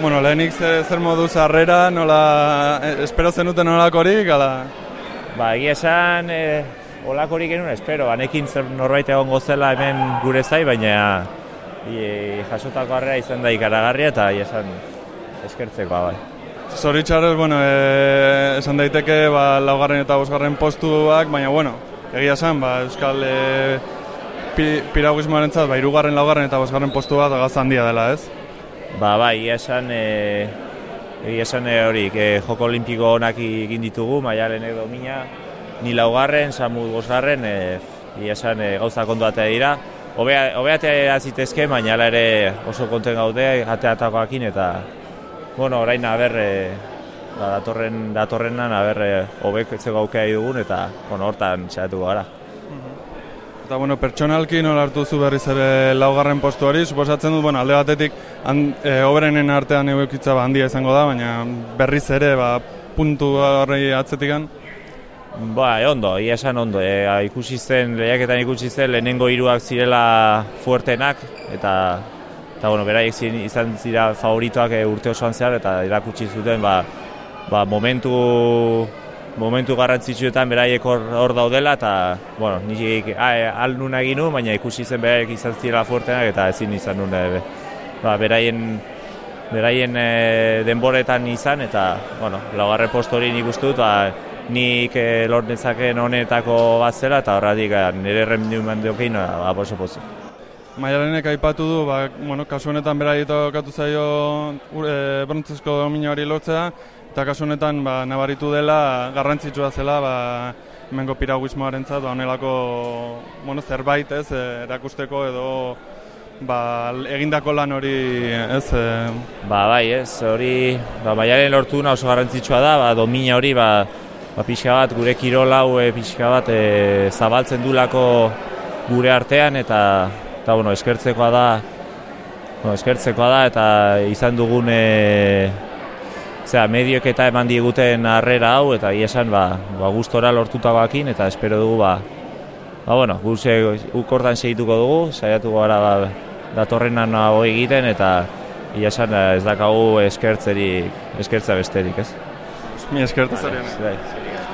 Bueno, lehenik ze, zer modu zarrera, nola, eh, espero zenuten nolakorik, ala... Ba, egia esan, e, olakorik genuen, espero, anekin zer norbait egon gozela hemen gure zai, baina e, jasotako harrera izan da ikaragarria eta egia esan eskertzeko bai. Zoritxarrez, bueno, e, esan daiteke ba, laugarren eta bosgarren postuak, baina, bueno, egia esan, ba, Euskal e, pi, piraguismoaren zat, ba, irugarren, laugarren eta bosgarren postu bat agaz handia dela, ez? Ba, bai, egia esan, e, egia esan e, hori, e, joko olimpiko onak egin ditugu, maialen edo mina, ni laugarren, samu bosgarren, e, egia esan e, gauza kontuatea dira. Obeatea zitezke, baina ere oso konten gaude, ateatakoakin eta bueno, orain aber e, ba, datorren datorrenan aber hobetzeko aukera dugun eta bueno, hortan saiatuko gara. Eta bueno, pertsonalki nola hartu zu berriz ere laugarren postu hori, suposatzen dut, bueno, alde batetik han, e, oberenen artean egokitza ba, handia izango da, baina berriz ere ba, puntu horri atzetikan. Ba, e, ondo, ia esan ondo, e, ikusi zen, lehiaketan ikusi zen, lehenengo hiruak zirela fuertenak, eta eta bueno, beraiek izan zira favoritoak e, urte osoan zehar eta erakutsi zuten ba, ba, momentu momentu garrantzitsuetan beraiek hor, hor daudela eta bueno, nik al nuna egin baina ikusi zen beraiek izan zira fuertenak eta ezin izan nuna e, ba, beraien beraien e, denboretan izan eta bueno, laugarre postori nik uste dut ba, nik e, lor honetako bat zela eta horretik nire remendu mandiokein ba, oso pozik. Maialenek aipatu du, ba, bueno, kasu honetan bera katu zaio e, brontzesko domino hori lortzea, eta kasu honetan ba, nabaritu dela garrantzitsua zela ba, mengo piraguismoaren zat, ba, onelako bueno, zerbait ez, e, erakusteko edo ba, egindako lan hori ez. E... Ba, bai ez, hori ba, Maialen lortu oso garrantzitsua da, ba, domina hori ba, ba, pixka bat gure kirolau e, pixka bat e, zabaltzen dulako gure artean eta eta bueno, eskertzekoa da bueno, eskertzekoa da eta izan dugun e, zera, medioek eta eman diguten harrera hau eta esan ba, ba gustora lortutakoakin eta espero dugu ba ba bueno, guze ukortan segituko dugu, saiatuko gara ba, datorrenan hau egiten eta ia esan ez dakagu eskertzerik, eskertza besterik, ez? Mi eskertza